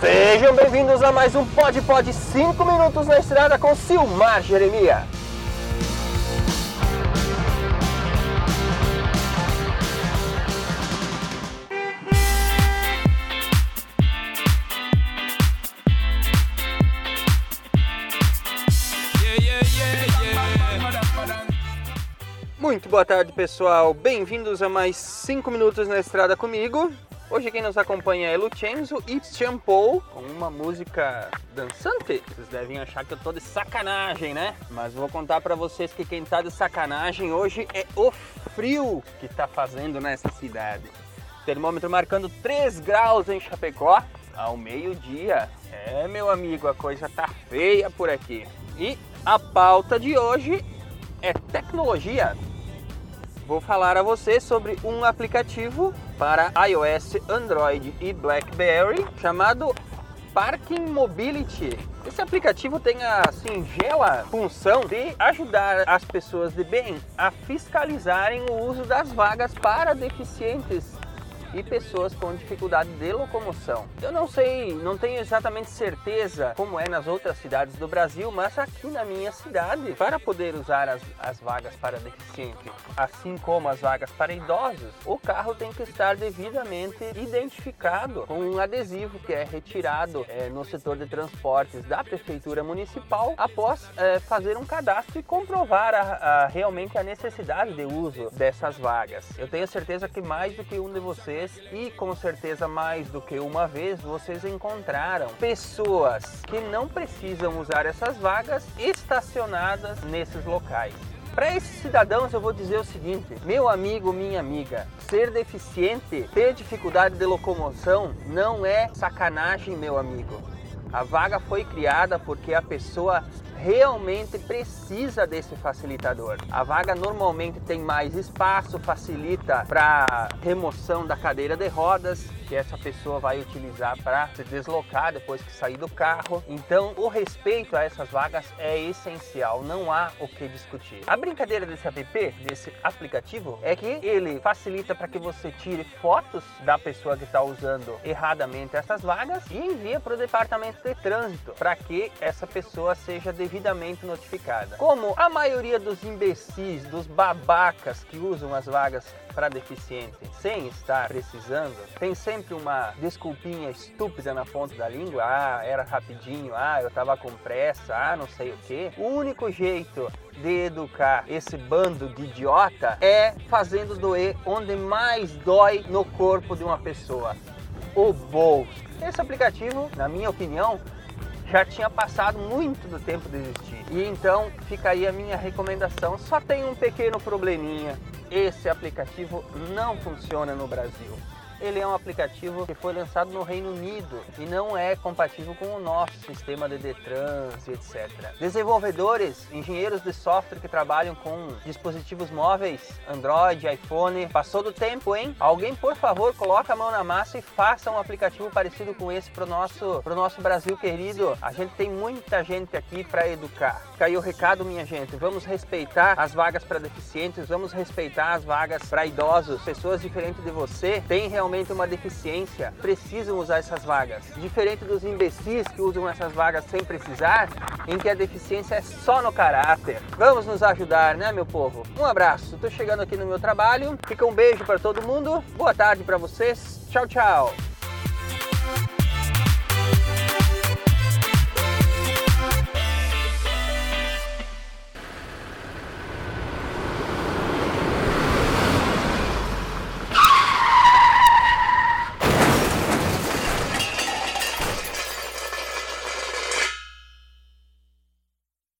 Sejam bem-vindos a mais um Pod Pod 5 minutos na estrada com Silmar Jeremia. Muito boa tarde, pessoal. Bem-vindos a mais 5 minutos na estrada comigo. Hoje quem nos acompanha é Lucenzo e Champou com uma música dançante. Vocês devem achar que eu tô de sacanagem, né? Mas vou contar para vocês que quem tá de sacanagem hoje é o frio que tá fazendo nessa cidade. Termômetro marcando 3 graus em Chapecó ao meio-dia. É, meu amigo, a coisa tá feia por aqui. E a pauta de hoje é tecnologia. Vou falar a você sobre um aplicativo para iOS, Android e BlackBerry chamado Parking Mobility. Esse aplicativo tem a singela função de ajudar as pessoas de bem a fiscalizarem o uso das vagas para deficientes e pessoas com dificuldade de locomoção. Eu não sei, não tenho exatamente certeza como é nas outras cidades do Brasil, mas aqui na minha cidade, para poder usar as, as vagas para deficiente, assim como as vagas para idosos, o carro tem que estar devidamente identificado com um adesivo que é retirado é, no setor de transportes da prefeitura municipal após é, fazer um cadastro e comprovar a, a, realmente a necessidade de uso dessas vagas. Eu tenho certeza que mais do que um de vocês e com certeza mais do que uma vez vocês encontraram pessoas que não precisam usar essas vagas estacionadas nesses locais. Para esses cidadãos eu vou dizer o seguinte, meu amigo, minha amiga, ser deficiente, ter dificuldade de locomoção não é sacanagem, meu amigo. A vaga foi criada porque a pessoa realmente precisa desse facilitador. A vaga normalmente tem mais espaço, facilita para remoção da cadeira de rodas, que essa pessoa vai utilizar para se deslocar depois que sair do carro. Então, o respeito a essas vagas é essencial, não há o que discutir. A brincadeira desse app, desse aplicativo, é que ele facilita para que você tire fotos da pessoa que está usando erradamente essas vagas e envia para o departamento de trânsito para que essa pessoa seja devidamente notificada. Como a maioria dos imbecis, dos babacas que usam as vagas para deficiente sem estar precisando, tem sempre uma desculpinha estúpida na ponta da língua. Ah, era rapidinho, ah, eu tava com pressa, ah, não sei o que. O único jeito de educar esse bando de idiota é fazendo doer onde mais dói no corpo de uma pessoa. O bolso. Esse aplicativo, na minha opinião, já tinha passado muito do tempo de existir. E então fica aí a minha recomendação. Só tem um pequeno probleminha esse aplicativo não funciona no Brasil ele é um aplicativo que foi lançado no Reino Unido e não é compatível com o nosso sistema de Detrans e etc. Desenvolvedores, engenheiros de software que trabalham com dispositivos móveis, Android, iPhone, passou do tempo, hein? Alguém, por favor, coloca a mão na massa e faça um aplicativo parecido com esse para o nosso, pro nosso Brasil querido. A gente tem muita gente aqui para educar. Caiu o recado, minha gente. Vamos respeitar as vagas para deficientes, vamos respeitar as vagas para idosos, pessoas diferentes de você. Tem realmente realmente uma deficiência precisam usar essas vagas. Diferente dos imbecis que usam essas vagas sem precisar, em que a deficiência é só no caráter. Vamos nos ajudar, né, meu povo? Um abraço. Estou chegando aqui no meu trabalho. Fica um beijo para todo mundo. Boa tarde para vocês. Tchau, tchau.